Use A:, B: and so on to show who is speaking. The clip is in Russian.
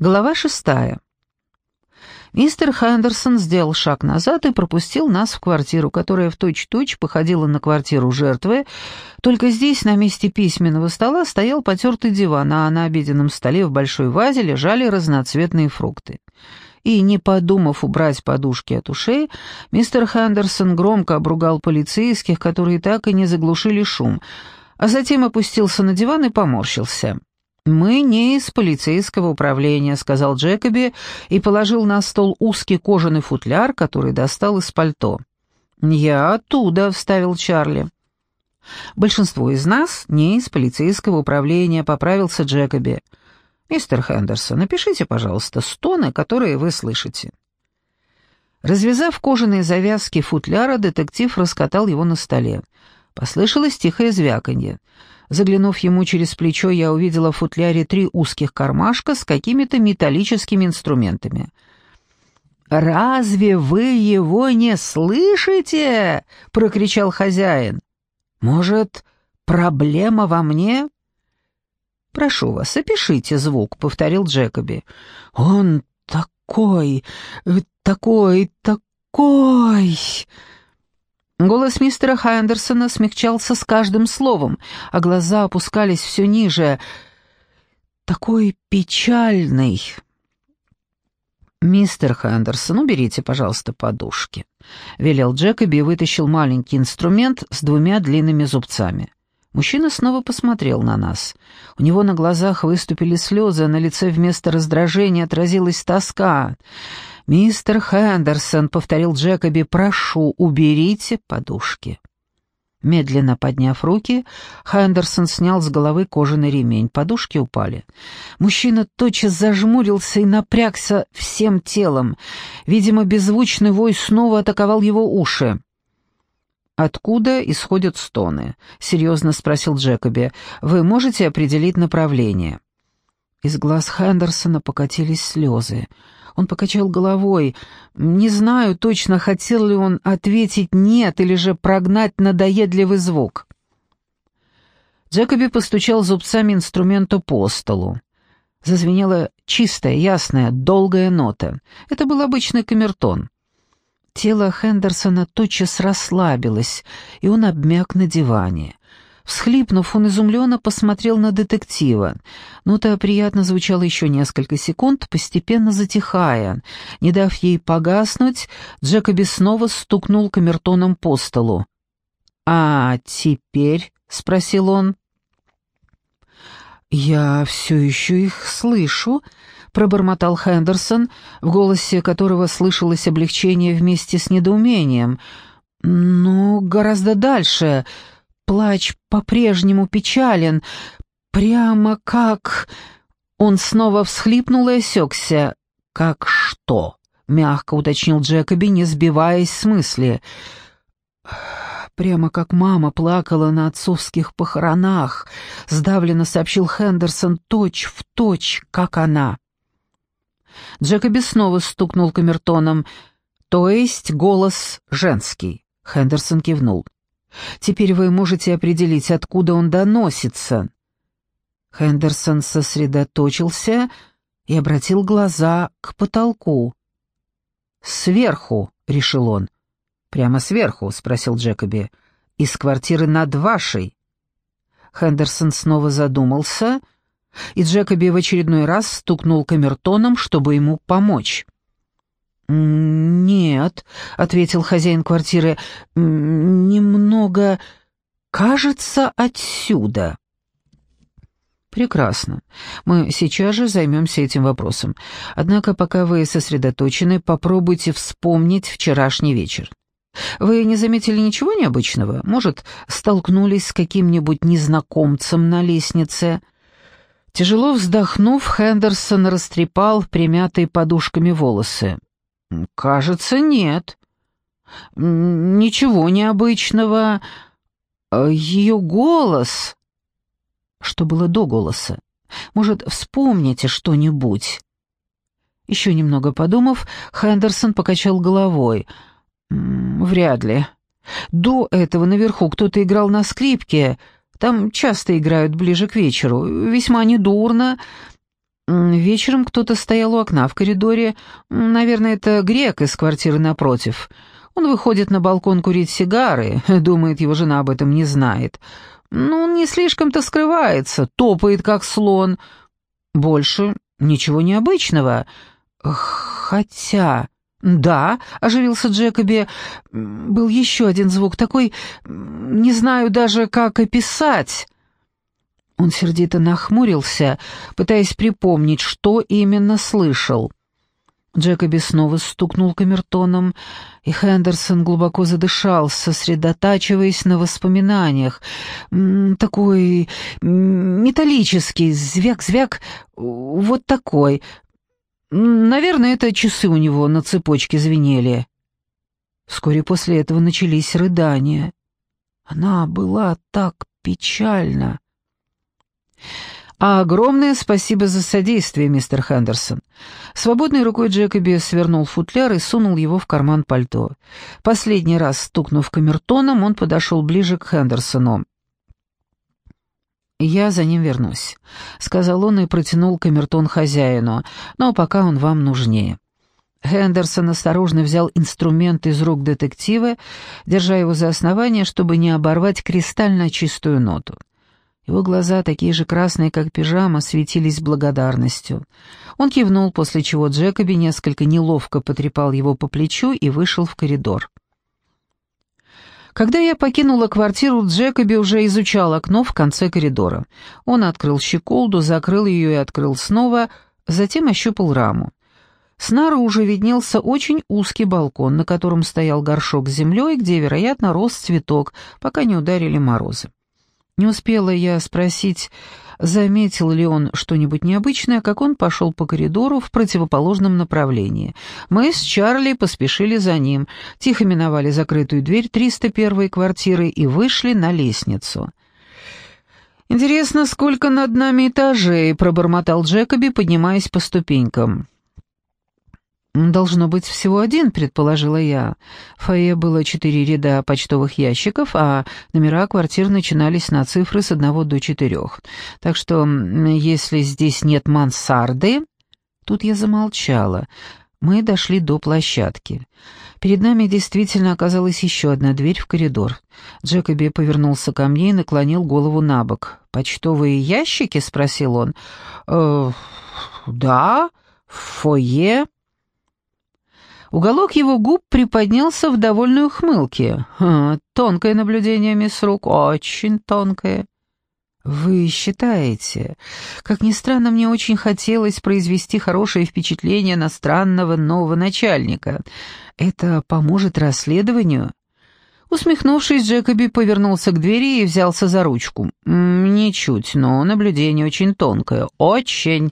A: Глава шестая. Мистер Хендерсон сделал шаг назад и пропустил нас в квартиру, которая в точь-точь походила на квартиру жертвы, только здесь на месте письменного стола стоял потертый диван, а на обеденном столе в большой вазе лежали разноцветные фрукты. И, не подумав убрать подушки от ушей, мистер Хендерсон громко обругал полицейских, которые так и не заглушили шум, а затем опустился на диван и поморщился. «Мы не из полицейского управления», — сказал Джекоби и положил на стол узкий кожаный футляр, который достал из пальто. «Я оттуда», — вставил Чарли. «Большинство из нас не из полицейского управления», — поправился Джекоби. «Мистер Хендерсон, напишите, пожалуйста, стоны, которые вы слышите». Развязав кожаные завязки футляра, детектив раскатал его на столе. Послышалось тихое звяканье. Заглянув ему через плечо, я увидела в футляре три узких кармашка с какими-то металлическими инструментами. «Разве вы его не слышите?» — прокричал хозяин. «Может, проблема во мне?» «Прошу вас, опишите звук», — повторил Джекоби. «Он такой, такой, такой...» Голос мистера Хендерсона смягчался с каждым словом, а глаза опускались все ниже. «Такой печальный!» «Мистер Хендерсон, уберите, пожалуйста, подушки», — велел Джекоби и вытащил маленький инструмент с двумя длинными зубцами. Мужчина снова посмотрел на нас. У него на глазах выступили слезы, а на лице вместо раздражения отразилась тоска. «Мистер Хендерсон», — повторил Джекоби, — «прошу, уберите подушки». Медленно подняв руки, Хендерсон снял с головы кожаный ремень. Подушки упали. Мужчина тотчас зажмурился и напрягся всем телом. Видимо, беззвучный вой снова атаковал его уши. «Откуда исходят стоны?» — серьезно спросил Джекоби. «Вы можете определить направление?» Из глаз Хендерсона покатились слезы. Он покачал головой. Не знаю точно, хотел ли он ответить «нет» или же прогнать надоедливый звук. Джекоби постучал зубцами инструмента по столу. Зазвенела чистая, ясная, долгая нота. Это был обычный камертон. Тело Хендерсона тотчас расслабилось, и он обмяк на диване. Всхлипнув, он изумленно посмотрел на детектива. Нота приятно звучала еще несколько секунд, постепенно затихая. Не дав ей погаснуть, Джекоби снова стукнул камертоном по столу. «А теперь?» — спросил он. «Я все еще их слышу», — пробормотал Хендерсон, в голосе которого слышалось облегчение вместе с недоумением. «Но гораздо дальше...» Плач по-прежнему печален, прямо как... Он снова всхлипнул и осекся. «Как что?» — мягко уточнил Джекоби, не сбиваясь с мысли. «Прямо как мама плакала на отцовских похоронах», — сдавленно сообщил Хендерсон, точь в точь, как она. Джекоби снова стукнул камертоном, то есть голос женский. Хендерсон кивнул. Теперь вы можете определить, откуда он доносится». Хендерсон сосредоточился и обратил глаза к потолку. «Сверху», — решил он. «Прямо сверху?» — спросил Джекоби. «Из квартиры над вашей». Хендерсон снова задумался, и Джекоби в очередной раз стукнул камертоном, чтобы ему помочь. «Нет», — ответил хозяин квартиры, — «немного... кажется, отсюда». «Прекрасно. Мы сейчас же займемся этим вопросом. Однако, пока вы сосредоточены, попробуйте вспомнить вчерашний вечер. Вы не заметили ничего необычного? Может, столкнулись с каким-нибудь незнакомцем на лестнице?» Тяжело вздохнув, Хендерсон растрепал примятые подушками волосы. «Кажется, нет. Ничего необычного. Ее голос...» Что было до голоса? Может, вспомните что-нибудь?» Еще немного подумав, Хендерсон покачал головой. «Вряд ли. До этого наверху кто-то играл на скрипке. Там часто играют ближе к вечеру. Весьма недурно. Вечером кто-то стоял у окна в коридоре. Наверное, это грек из квартиры напротив. Он выходит на балкон курить сигары, думает, его жена об этом не знает. Ну, он не слишком-то скрывается, топает, как слон. Больше ничего необычного. Хотя... «Да», — оживился Джекоби, — «был еще один звук, такой... не знаю даже, как описать». Он сердито нахмурился, пытаясь припомнить, что именно слышал. Джекоби снова стукнул камертоном, и Хендерсон глубоко задышал, сосредотачиваясь на воспоминаниях. Такой металлический, звяк-звяк, вот такой. Наверное, это часы у него на цепочке звенели. Вскоре после этого начались рыдания. Она была так печальна. А огромное спасибо за содействие, мистер Хендерсон. Свободной рукой Джекоби свернул футляр и сунул его в карман пальто. Последний раз стукнув камертоном, он подошел ближе к Хендерсону. «Я за ним вернусь», — сказал он и протянул камертон хозяину, «но пока он вам нужнее». Хендерсон осторожно взял инструмент из рук детектива, держа его за основание, чтобы не оборвать кристально чистую ноту. Его глаза, такие же красные, как пижама, светились благодарностью. Он кивнул, после чего Джекоби несколько неловко потрепал его по плечу и вышел в коридор. Когда я покинула квартиру, Джекоби уже изучал окно в конце коридора. Он открыл щеколду, закрыл ее и открыл снова, затем ощупал раму. Снаружи виднелся очень узкий балкон, на котором стоял горшок с землей, где, вероятно, рос цветок, пока не ударили морозы. Не успела я спросить, заметил ли он что-нибудь необычное, как он пошел по коридору в противоположном направлении. Мы с Чарли поспешили за ним, тихо миновали закрытую дверь 301-й квартиры и вышли на лестницу. «Интересно, сколько над нами этажей?» — пробормотал Джекоби, поднимаясь по ступенькам. «Должно быть всего один», — предположила я. В фойе было четыре ряда почтовых ящиков, а номера квартир начинались на цифры с одного до четырех. Так что, если здесь нет мансарды... Тут я замолчала. Мы дошли до площадки. Перед нами действительно оказалась еще одна дверь в коридор. Джекоби повернулся ко мне и наклонил голову на бок. «Почтовые ящики?» — спросил он. «Э, «Да, в фойе...» Уголок его губ приподнялся в довольной ухмылке. «Ха, «Тонкое наблюдение, мисс Рук, очень тонкое». «Вы считаете? Как ни странно, мне очень хотелось произвести хорошее впечатление на странного нового начальника. Это поможет расследованию?» Усмехнувшись, Джекоби повернулся к двери и взялся за ручку. «Ничуть, но наблюдение очень тонкое. Очень!»